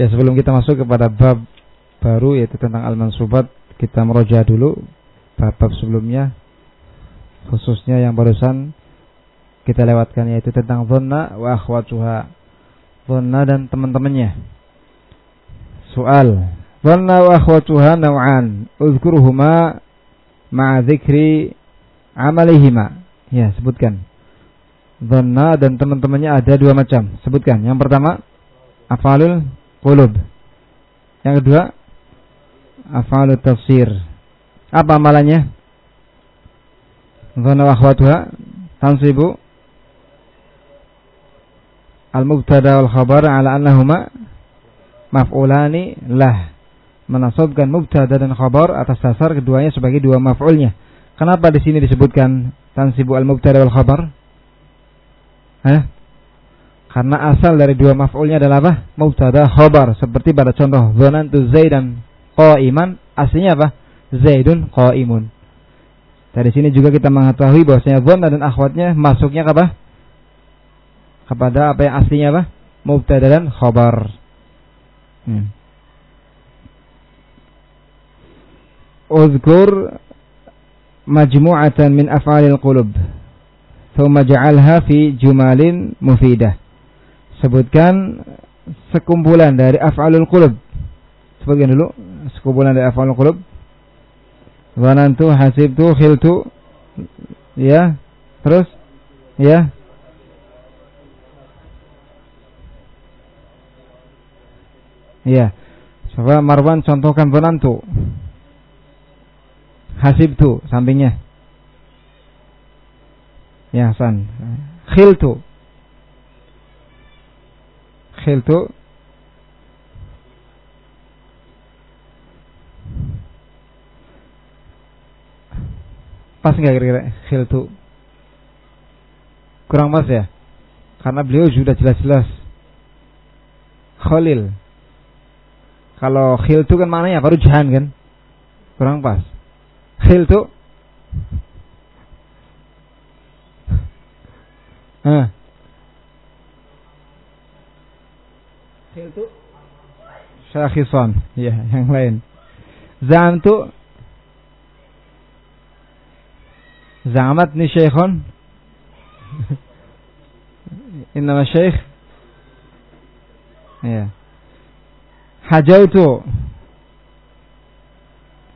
Ya sebelum kita masuk kepada bab baru yaitu tentang al-mansubat, kita meroja dulu bab-bab sebelumnya khususnya yang barusan kita lewatkan yaitu tentang dhanna wa akhwatuha. Dhanna dan teman-temannya. Soal. Dhanna wa akhwatuha naw'an. Uzkuruhuma ma'a dzikri amalihima. Ya, sebutkan. Dhanna dan teman-temannya ada dua macam. Sebutkan. Yang pertama, afalul qulub. Yang kedua, afalul tafsir. Apa amalannya? Dhanna wa akhwatuha tansibu al-mubtada wal khabar ala annahuma maf'ulani lah menasabkan mubtada dan khabar atas dasar keduanya sebagai dua maf'ulnya. Kenapa di sini disebutkan tansibu al-mubtada wal khabar? Karena asal dari dua maf'ulnya adalah apa? Mubtada khabar. Seperti pada contoh dzanantu Zaidan qa'iman, aslinya apa? Zaidun qa'imun. Dari sini juga kita mengetahui bahwasanya dzanna dan akhwatnya masuknya apa? Kepada apa yang aslinya apa? Mubtada dan khabar. Hmm. Uzkur majmu'atan min af'alil qulub. Thumma ja'alha fi jumalin mufidah. Sebutkan sekumpulan dari af'alul qulub. Sebutkan dulu sekumpulan dari af'alul qulub. Zanantu, hasibtu, khiltu. Ya. Terus? Ya. Ya. Coba Marwan contohkan zanantu. Hasibtu sampingnya. Ya, Hasan. Khiltu. Khiltu. Pas nggak kira-kira khiltu? Kurang pas ya? Karena beliau sudah jelas-jelas Khalil. Kalau khiltu kan maknanya baru jahan kan? Kurang pas. Khiltu Ah. Khiltu Syakhisan. Ya yang lain. Zamtu Zamat ni syekhon. Innama syekh. Ya. Hajautu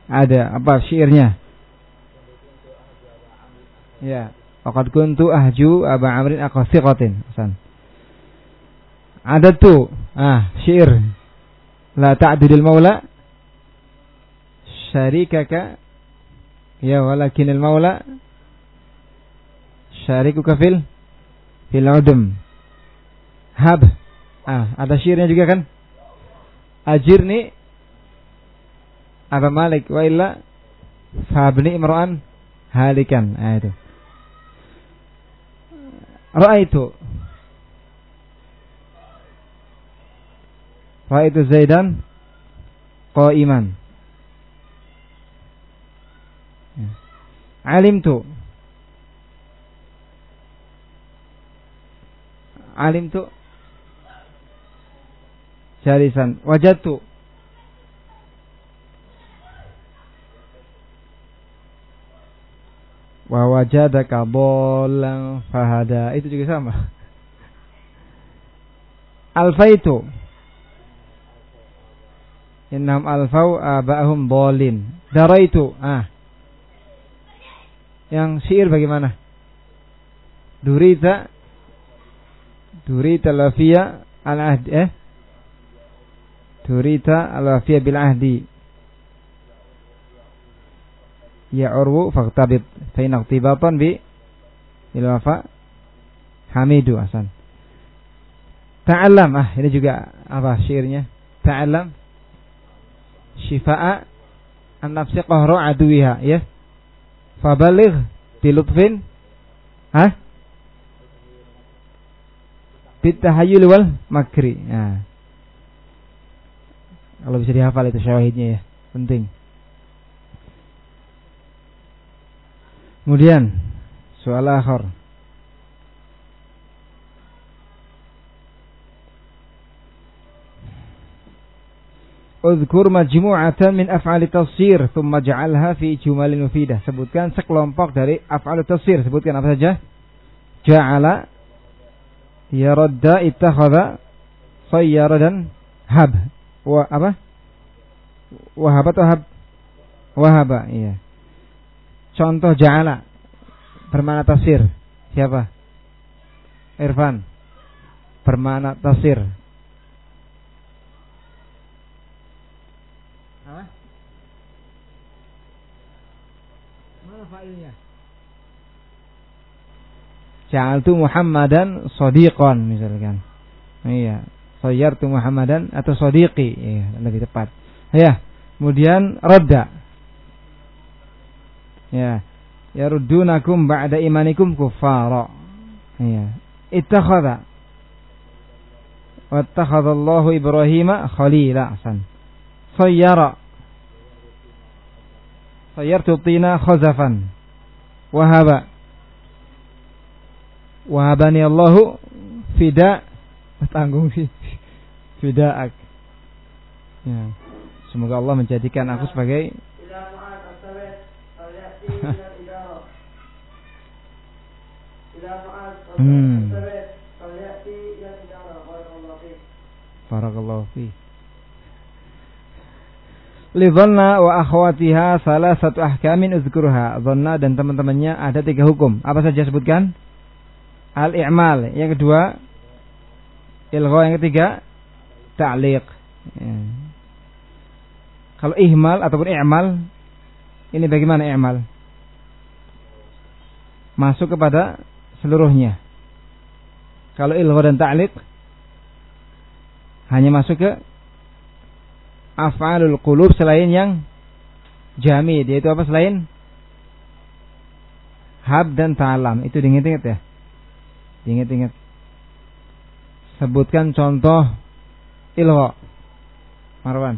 Ada apa syairnya? Ya. Waqad kuntu ahju Aba Amrin aqasiqatin. Hasan. Adatu. Ah, syair. La ta'dudil maula syarikaka ya walakinil maula syarikuka fil fil udum. Hab. Ah, ada syairnya juga kan? Ajirni Aba Malik wa illa fabni imra'an halikan. Ah itu. Ra'aitu Ra'aitu Zaidan qa'iman. Ya. Alimtu. Alimtu. Jalisan wajadtu. Wa wajadaka bolang fahada. Itu juga sama. Alfaitu innam alfau abahum bolin. Daraitu. Ah. Yang syair bagaimana? Durita. Durita lafia al ahdi eh? Durita lafia bil ahdi ya urwu faqtabit fa inna bi ilwafa hamidu asan ta'allam. Ah ini juga apa syairnya? Ta'allam syifa'a an nafsi qahra aduwiha ya. Fabaligh bilutfin ha bitahayyul wal makri. Nah kalau bisa dihafal itu syawahidnya ya. Penting. Kemudian soal akhir. Udhkur majmu'atan min af'ali tasir thumma ja'alha fi jumalin mufidah. Sebutkan sekelompok dari af'al tasir. Sebutkan apa saja? Ja'ala yaradda ittakhadha sayyara dan hab. Wa apa? Wahaba atau hab? Wahaba, iya. Contoh ja'ala bermana tasir. Siapa? Irfan. Bermana tasir. Fa'ilnya? Ja'altu Muhammadan sadiqan misalkan. Iya. Sayyartu Muhammadan atau sadiqi. Iya, lebih tepat. Ya. Kemudian radda. Ya. Yaruddunakum ba'da imanikum kuffara. Iya. Ittakhadha. Wattakhadha Allahu Ibrahim khalila. Sayyara. Sayyartu tina khazafan. Wahaba. Wahabani Allahu fida tanggung fida'ak. Ya. Semoga Allah menjadikan aku sebagai hmm. Barakallahu fiik li dhanna wa akhwatiha salah satu ahkamin uzkurha. Dhanna dan teman-temannya ada tiga hukum. Apa saja sebutkan? Al-i'mal. Yang kedua, ilgha. Yang ketiga, ta'liq. Ya. Kalau ihmal ataupun i'mal, ini bagaimana i'mal? Masuk kepada seluruhnya. Kalau ilgha dan ta'liq, hanya masuk ke af'alul qulub selain yang jamid yaitu apa selain? Hab dan ta'lam itu diingat-ingat ya? Diingat-ingat. Sebutkan contoh ilho. Marwan.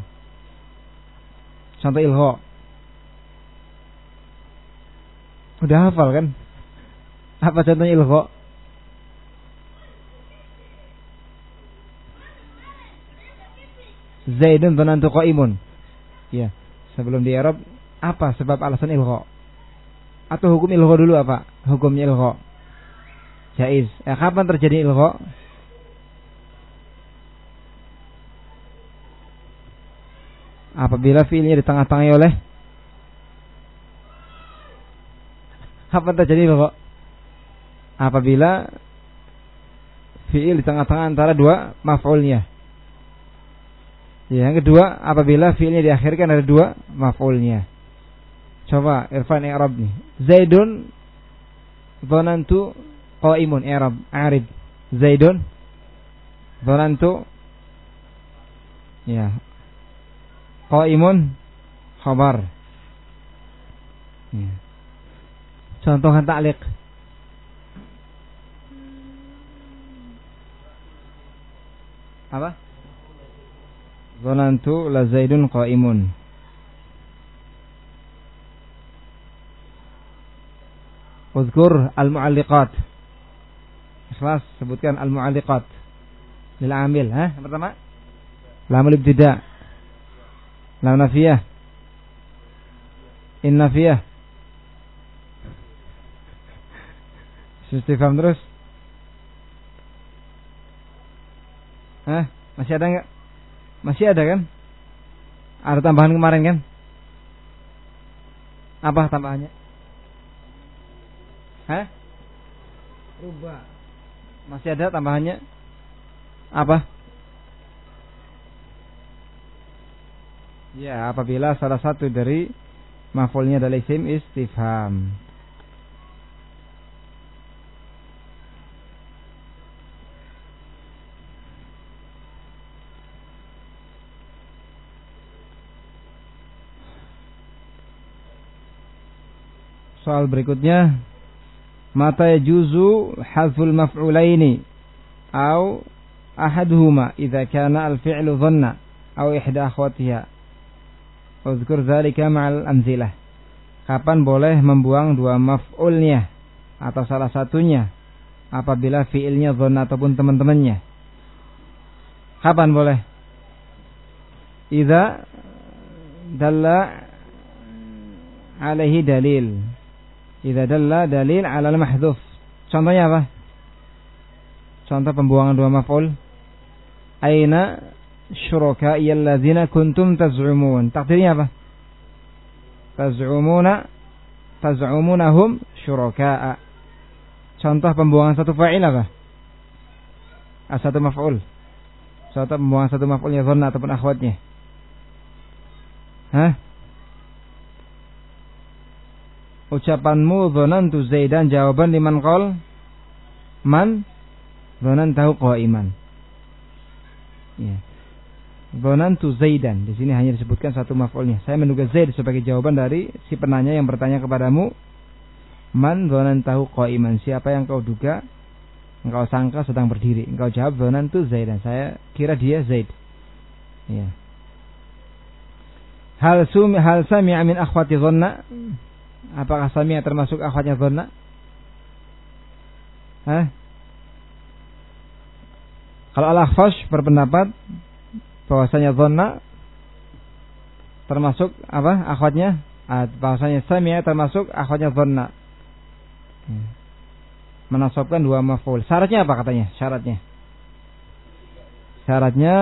Contoh ilho. Udah hafal kan? Apa contohnya ilho Zaidun dhanantu qaimun. Ya, sebelum di Arab apa sebab alasan ilgha? Atau hukum ilgha dulu apa? Hukumnya ilgha. Jaiz. Eh, kapan terjadi ilgha? Apabila fiilnya di tengah-tengah oleh Kapan terjadi ilgha? Apabila fiil di tengah-tengah antara dua maf'ulnya. Ya, yang kedua, apabila fiilnya diakhirkan ada dua maf'ulnya. Coba Irfan i'rab nih. Zaidun dhanantu qaimun i'rab arib. Zaidun dhanantu ya. Qaimun khabar. Ya. Contohkan ta'liq. Apa? Zonantu la Zaidun qaimun. Uzkur al-mu'alliqat. Ikhlas sebutkan al-mu'alliqat. Lil amil, ha? Yang pertama? Lamul ibtida. Lam nafiyah. In nafiyah. Istifham terus. Hah? Masih ada enggak? Masih ada kan? Ada tambahan kemarin kan? Apa tambahannya? Hah? Rubah. Masih ada tambahannya? Apa? Ya, apabila salah satu dari mafulnya adalah isim istifham. Soal berikutnya mata yajuzu hazful maf'ulaini au ahaduhuma idza kana al-fi'lu dhanna au ihda akhwatiha. Uzkur dzalika ma'al amzilah. Kapan boleh membuang dua maf'ulnya atau salah satunya apabila fi'ilnya dhanna ataupun teman-temannya? Kapan boleh? idza dalla alaihi dalil. Idza dalla dalil ala al-mahdhuf. Contohnya apa? Contoh pembuangan dua maf'ul. Aina syuraka alladzina kuntum taz'umun. Takdirnya apa? Taz'umuna taz'umunahum syuraka'a. Contoh pembuangan satu fa'il apa? Ah, satu maf'ul. Contoh pembuangan satu maf'ulnya dhanna ataupun akhwatnya. Hah? Ucapanmu tu Zaidan jawaban liman qol man tahu qaiman. Ya. tu Zaidan. Di sini hanya disebutkan satu maf'ulnya. Saya menduga Zaid sebagai jawaban dari si penanya yang bertanya kepadamu. Man tahu qaiman. Siapa yang kau duga engkau sangka sedang berdiri. Engkau jawab tu Zaidan. Saya kira dia Zaid. Ya. Hal sumi hal sami'a min akhwati dhanna? Apakah sami'a termasuk akhwatnya dhanna? Hah? Kalau Al-Akhfash berpendapat bahwasanya dhanna termasuk apa? Akhwatnya ah, bahwasanya sami'a termasuk akhwatnya dhanna. Hmm. Menasabkan dua maf'ul. Syaratnya apa katanya? Syaratnya. Syaratnya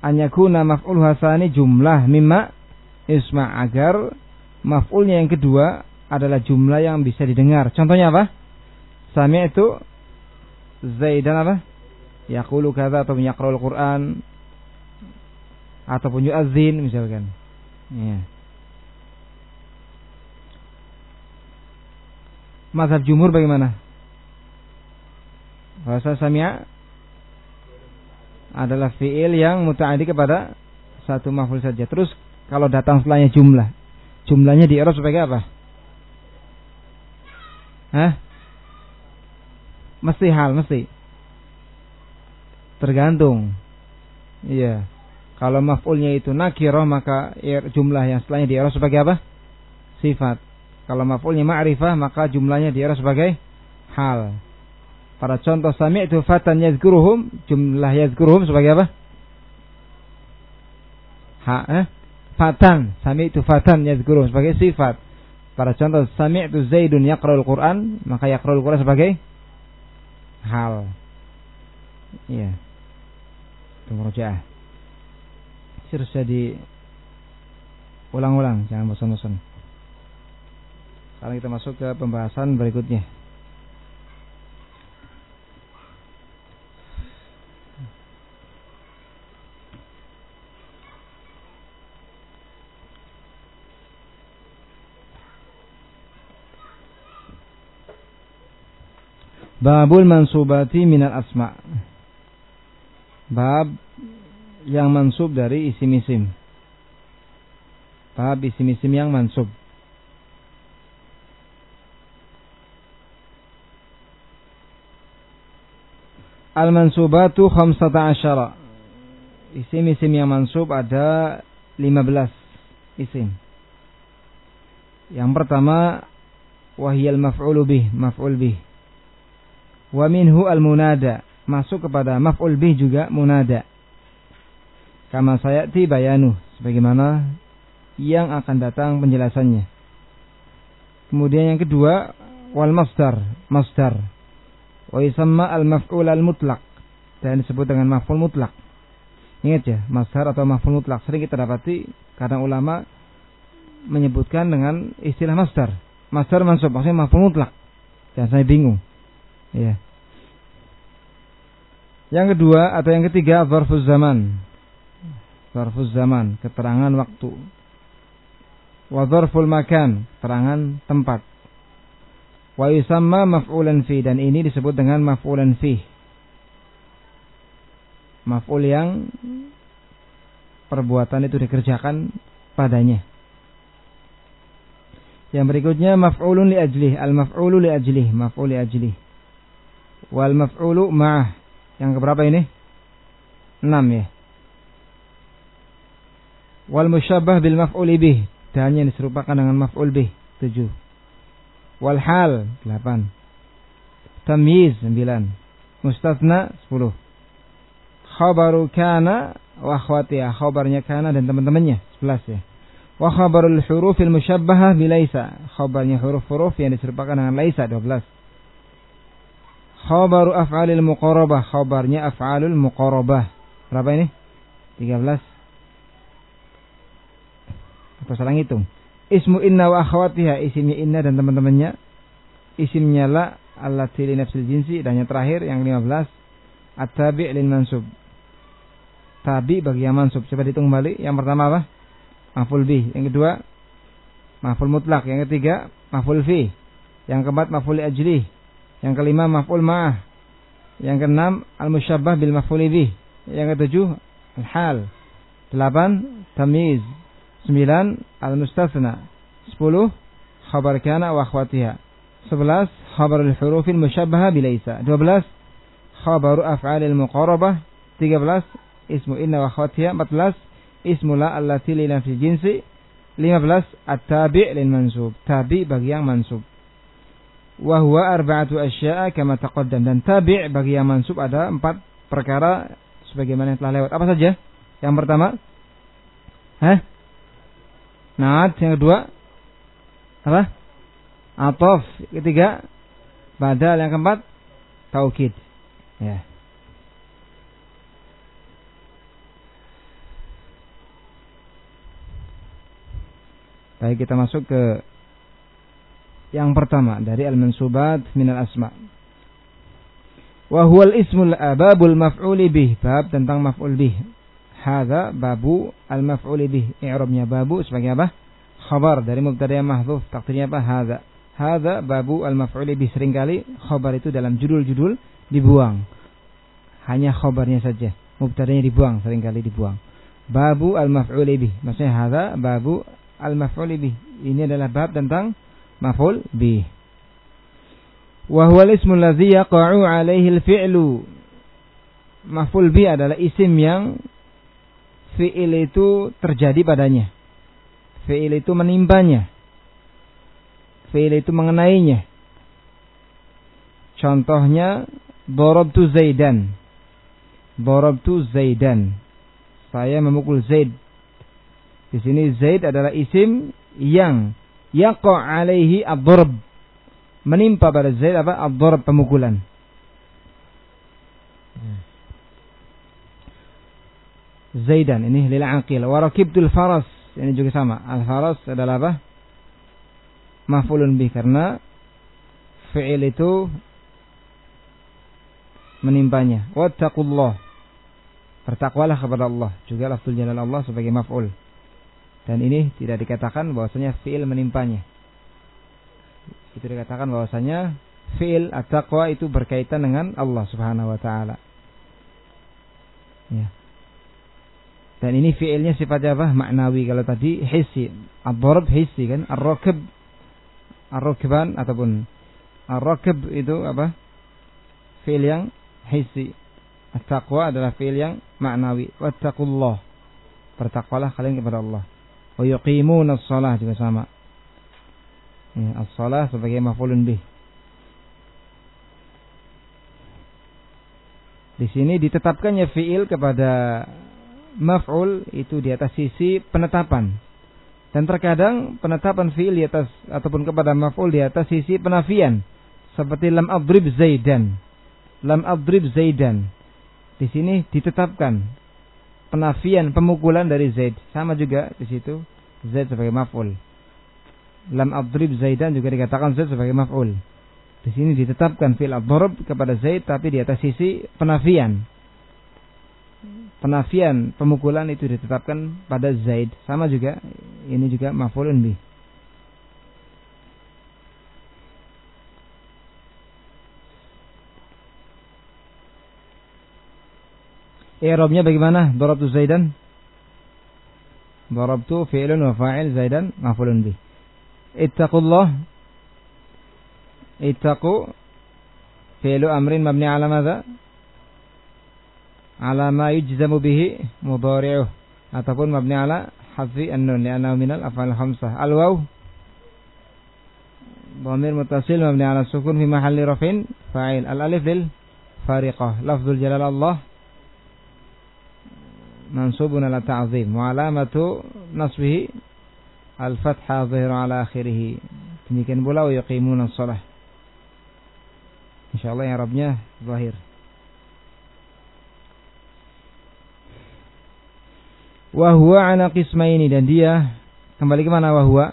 anyakuna maf'ul hasani jumlah mimma isma agar maf'ulnya yang kedua adalah jumlah yang bisa didengar. Contohnya apa? Sami itu Zaidan apa? Yaqulu kata atau yaqra'ul Quran ataupun yu'adzin misalkan. Ya. Mazhab jumhur bagaimana? Bahasa sami'a adalah fi'il yang muta'adi kepada satu maf'ul saja. Terus kalau datang setelahnya jumlah. Jumlahnya di Arab sebagai apa? Hah? Mesti hal, mesti. Tergantung. Iya. Kalau maf'ulnya itu nakirah maka jumlah yang setelahnya di Arab sebagai apa? Sifat. Kalau maf'ulnya ma'rifah maka jumlahnya di Arab sebagai hal. Para contoh sami itu fatan yazkuruhum, jumlah yazkuruhum sebagai apa? Ha, eh? Fatan. Sami itu fatan yazkuru sebagai sifat. Pada contoh sami itu zaidun yaqra'ul Quran maka yaqra'ul Quran sebagai hal. Iya. Itu murojaah. Harus jadi ulang-ulang. Jangan bosan-bosan. Sekarang kita masuk ke pembahasan berikutnya Babul mansubati minal asma. Bab yang mansub dari isim-isim. Bab isim-isim yang mansub. Al-mansubatu khamsata asyara. Isim-isim yang mansub ada 15 isim. Yang pertama wahiyal maf'ulu bih, maf'ul bih. Wa minhu al-munada. Masuk kepada maf'ul bih juga munada. Kama sayati bayanu. Sebagaimana yang akan datang penjelasannya. Kemudian yang kedua, wal masdar. Masdar. Wa yusamma al-maf'ul al-mutlak. Dan disebut dengan maf'ul mutlak. Ingat ya, masdar atau maf'ul mutlak. Sering kita dapati karena ulama menyebutkan dengan istilah masdar. Masdar mansub, maksudnya maf'ul mutlak. Jangan saya bingung. Ya. Yang kedua atau yang ketiga zarfuz zaman. Zarfuz zaman, keterangan waktu. Wa zarful makan, keterangan tempat. Wa yusamma maf'ulan fi dan ini disebut dengan maf'ulan fi. Maf'ul yang perbuatan itu dikerjakan padanya. Yang berikutnya maf'ulun li ajlih, al maf'ulu li ajlih, maf'ul li ajlih wal maf'ulu ma'ah. Yang keberapa ini? 6 ya. Wal musyabbah bil maf'uli bih. Dan yang diserupakan dengan maf'ul bih. 7. Wal hal 8. Tamyiz 9. Mustathna 10. Khabaru kana wa akhwatiha khabarnya kana dan teman-temannya 11 ya wa khabarul hurufil musyabbahah bilaisa khabarnya huruf-huruf yang diserupakan dengan laisa 12 khabaru af'alil muqarabah. Khabarnya af'alul muqarabah. Berapa ini? 13 atau salah ngitung? Ismu inna wa akhwatiha isimnya inna dan teman-temannya. Isimnya la allati li nafsil jinsi. Dan yang terakhir yang 15 at-tabi' lil mansub. Tabi bagi yang mansub. Coba dihitung kembali. Yang pertama apa? Maful bih. Yang kedua maful mutlak. Yang ketiga maful fi. Yang keempat maful ajli. Yang kelima maful ma'ah. Yang keenam al-musyabbah bil maful. Yang ketujuh al-hal. Delapan tamiz. Sembilan al-mustasna. Sepuluh khabar kana wa akhwatiha. Sebelas khabar al-hurufil musyabbaha bilaisa. Dua belas khabaru af'alil muqarabah. Tiga belas ismu inna wa akhwatiha. Empat belas ismula allati li nafsi jinsi 15 at-tabi' lil mansub tabi bagi yang mansub wa huwa arba'atu asya'a kama taqaddam. Dan tabi' bagi yang mansub ada empat perkara sebagaimana yang telah lewat. Apa saja? Yang pertama? Hah? Naat. Yang kedua? Apa? Atof ketiga? Badal. Yang keempat? Taukid. Ya. Baik kita masuk ke yang pertama dari al-mansubat minal asma. Wa huwal ismul babul maf'uli bih, bab tentang maf'ul bih. Hadza babu al-maf'uli bih. I'rabnya babu sebagai apa? Khabar dari mubtada yang. Takdirnya apa? Hadza. Hadza babu al-maf'uli bih. Seringkali khabar itu dalam judul-judul dibuang. Hanya khabarnya saja. Mubtadanya dibuang, sering kali dibuang. Babu al-maf'uli bih. Maksudnya hadza babu al-maf'ul bih. Ini adalah bab tentang maf'ul bih. Wa huwa al-ismu alladhi yaqa'u 'alaihi al-fi'lu. Maf'ul bih adalah isim yang fi'il itu terjadi padanya. Fi'il itu menimpanya. Fi'il itu mengenainya. Contohnya Borobtu Zaidan. Borobtu Zaidan. Saya memukul Zaid. Di sini Zaid adalah isim yang yaqa alaihi ad-darb. Menimpa pada Zaid apa? Ad-darb pemukulan. Zaidan ini lil aqil wa rakibtul faras ini juga sama. Al faras adalah apa? Maf'ulun bih karena fi'il itu menimpanya. Wattaqullah. Bertakwalah kepada Allah. Juga lafzul jalal Allah sebagai maf'ul. Dan ini tidak dikatakan bahwasanya fi'il menimpanya. Itu dikatakan bahwasanya fi'il at-taqwa itu berkaitan dengan Allah Subhanahu wa taala. Ya. Dan ini fi'ilnya sifatnya apa? Maknawi. Kalau tadi hissi. Ad-darab hissi kan. Ar-rakib. Ar-rakban ataupun Ar-rakib itu apa? Fi'il yang hissi. At-taqwa adalah fi'il yang maknawi. Wattaqullah. Bertakwalah kalian kepada Allah. Wa yuqimuna shalah juga sama. Ya, as-salah sebagai maf'ulun bih. Di sini ditetapkannya fiil kepada maf'ul itu di atas sisi penetapan. Dan terkadang penetapan fiil di atas ataupun kepada maf'ul di atas sisi penafian. Seperti lam adrib zaidan. Lam adrib zaidan. Di sini ditetapkan penafian pemukulan dari Zaid. Sama juga di situ Zaid sebagai maf'ul. Lam adrib Zaidan juga dikatakan Zaid sebagai maf'ul. Di sini ditetapkan fil adrib kepada Zaid tapi di atas sisi penafian. Penafian pemukulan itu ditetapkan pada Zaid. Sama juga ini juga maf'ulun bih. I'rabnya bagaimana? Darabtu Zaidan. Darabtu fi'lun wa fa'il Zaidan maf'ulun bih. Ittaqullah. Ittaqu fi'lu amrin mabni ala madza? Ala ma yujzamu bihi mudhari'uh ataupun mabni ala hadfi an-nun li'annahu minal af'al khamsah. Al-waw ضمير متصل مبني على السكون في محل رفع فاعل الألف للفارقة لفظ الجلال الله mansubun ala ta'zim wa alamatu nasbihi al-fathah zahir ala akhirih demikian pula wa yuqimuna shalah insyaallah yang Arabnya zahir. Wa huwa ala qismaini dan dia kembali ke mana wa huwa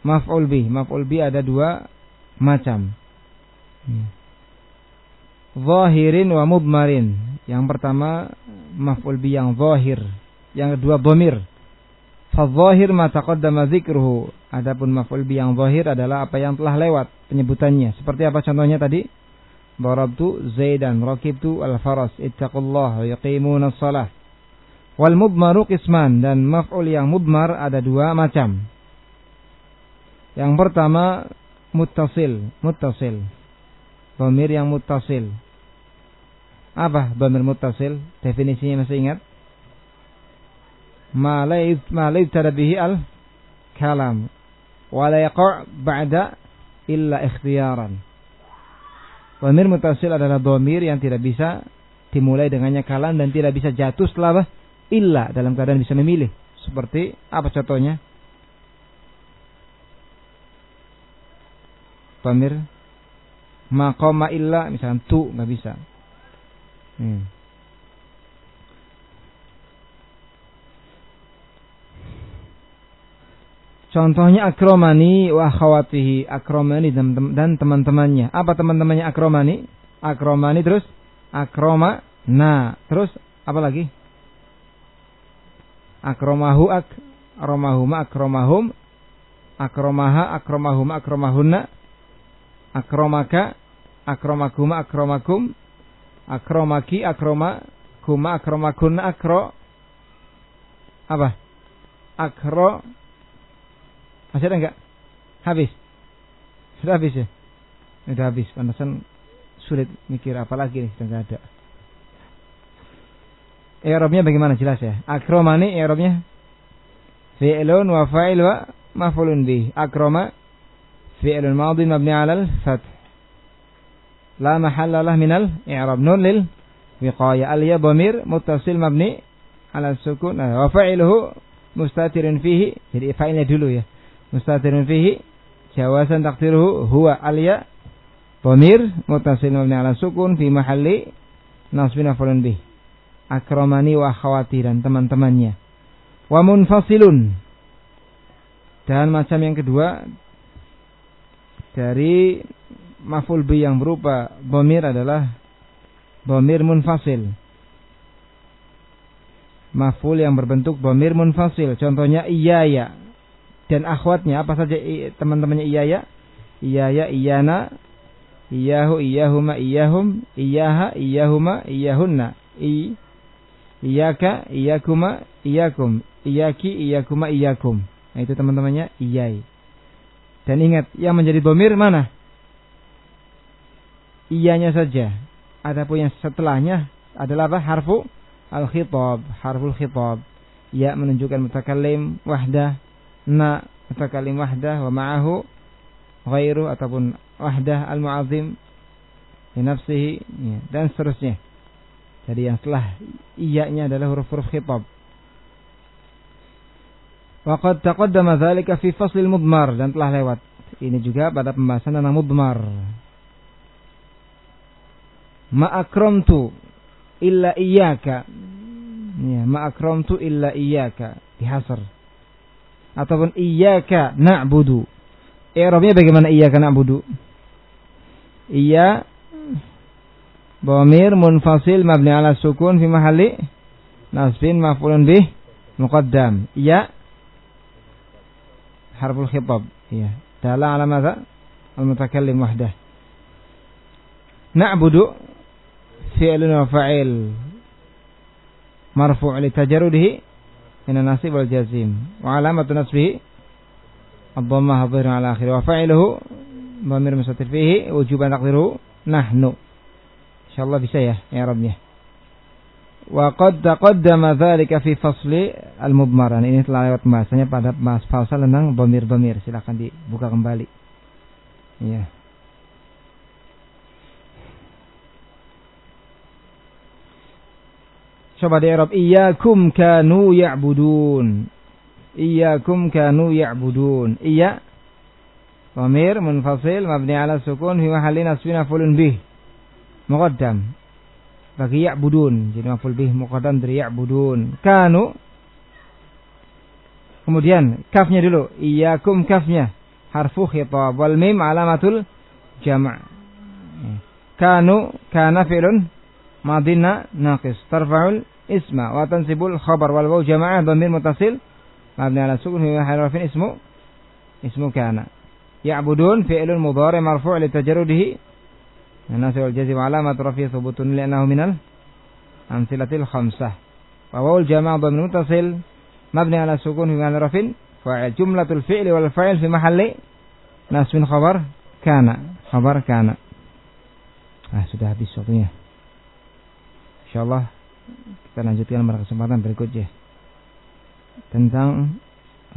maf'ul bi. Maf'ul bi ada dua macam. Zahirin wa mudmarin. Yang pertama maf'ul bi yang zahir, yang kedua dhamir. Fadzahir ma taqaddama dzikruhu. Adapun maf'ul bi yang zahir adalah apa yang telah lewat penyebutannya. Seperti apa contohnya tadi? Darabtu Zaidan, rakibtu al-faras, ittaqullah yuqimuna shalah. Wal mudmaru qisman dan maf'ul yang mudmar ada dua macam. Yang pertama muttasil, muttasil. Dhamir yang muttasil apa dhamir muttasil? Definisinya masih ingat? Ma laif ma laif bihi al kalam wa la ba'da illa ikhtiyaran. Dhamir muttasil adalah dhamir yang tidak bisa dimulai dengannya kalam dan tidak bisa jatuh setelah illa dalam keadaan bisa memilih. Seperti apa contohnya? Dhamir maqama illa misalnya tu nggak bisa Hmm. Contohnya akromani wa khawatihi. Akromani dan teman-temannya. Apa teman-temannya akromani? Akromani terus akroma na. Terus apa lagi? Akromahu ak akromahuma akromahum akromaha akromahuma akromahunna akromaka akromakuma akromakum akromaki akroma kuma akromakun akro. Apa? Akro. Masih ada enggak? Habis. Sudah habis ya? Sudah habis. Panasan sulit mikir apa lagi nih sudah enggak ada. Eropnya bagaimana? Jelas ya? Akromani Eropnya fi'lun wa fa'il wa maf'ulun bih. Akroma. Fi'lun madin mabni 'alal fath la mahalla lah minal i'rab. Nun lil wiqaya. Al ya dhamir muttasil mabni ala sukun. Wa fa'iluhu mustatirun fihi. Jadi fa'ilnya dulu ya. Mustatirun fihi. Jawasan takdiruhu huwa al ya dhamir muttasil mabni ala sukun fi mahalli nasbin afalun bih. Akramani wa akhawati dan teman-temannya. Wa munfasilun. Dan macam yang kedua dari maful bi yang berupa bomir adalah bomir munfasil. Maful yang berbentuk bomir munfasil. Contohnya iya ya dan akhwatnya apa saja teman-temannya iya ya, iya ya, iyana, iyahu, iyahuma, iyahum, iyaha, iyahuma, iyahunna, i, iyaka, iyakuma, iyakum, iyaki, iyakuma, iyakum. Nah, itu teman-temannya iyai. Dan ingat, yang menjadi bomir mana? Iyanya saja. Adapun yang setelahnya adalah apa? Harfu al-khitab, harful khitab. Ya menunjukkan mutakallim wahdah, na mutakallim wahdah wa ma'ahu ghairu ataupun wahdah al-mu'azzim li nafsihi ya, dan seterusnya. Jadi yang setelah iyanya adalah huruf-huruf khitab. Waqad taqaddama dzalika fi faslil mudmar dan telah lewat. Ini juga pada pembahasan tentang mudmar ma'akramtu illa iyyaka. Ya illa iyyaka. Dihasar ataupun iyyaka na'budu. I'rabnya bagaimana iyyaka na'budu iya Bomir munfasil mabni ala sukun fi mahalli nasbin maf'ulun bih muqaddam. Iya. Harful khitab. Iya. Dala ala madza al mutakallim wahdah. Na'budu fi'lun wa fa'il marfu' li tajarrudihi min nasib wal jazim wa alamatu nasbihi ad-dhammah dhahirun ala akhir wa fa'iluhu dhamir mustatir fihi wujuban taqdiruhu nahnu insyaallah bisa ya i'rabnya wa qad taqaddama dzalika fi fasli al-mudmaran. Ini telah lewat bahasanya pada bahas fasal tentang dhamir-dhamir. Silakan dibuka kembali. Iya Coba di Arab iyyakum kanu ya'budun. Iyyakum kanu ya'budun. Iya Dhamir munfasil mabni ala sukun fi mahalli nasbin maf'ulun bih. Muqaddam. Bagi ya'budun. Jadi maf'ul bih muqaddam dari ya'budun. Kanu Kemudian kafnya dulu. Iyakum kafnya. Harfu khitab wal mim alamatul jama' kanu kana fi'lun madina naqis tarfa'ul isma wa tansibul khabar wal waw jama'ah dhamir mutasil mabni ala sukun fi harfin ismu ismu kana ya'budun fi'lun mudhari marfu' li tajarrudihi nasib wal jazm alamat rafi thubutun li'annahu minal amsilatil khamsah wa waw jama'ah dhamir mutasil mabni ala sukun fi harfin fa'il jumlatul fi'li wal fa'il fi mahalli nasbin khabar kana khabar kana Ah, sudah habis waktunya. Insyaallah kita lanjutkan pada kesempatan berikutnya tentang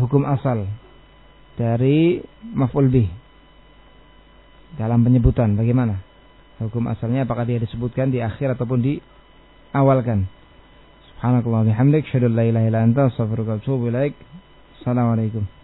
hukum asal dari maf'ul bih. Dalam penyebutan bagaimana? Hukum asalnya apakah dia disebutkan di akhir ataupun di awalkan? Subhanakallah bihamdik syadallah ilaha illa anta astaghfiruka wa atubu ilaik. Assalamualaikum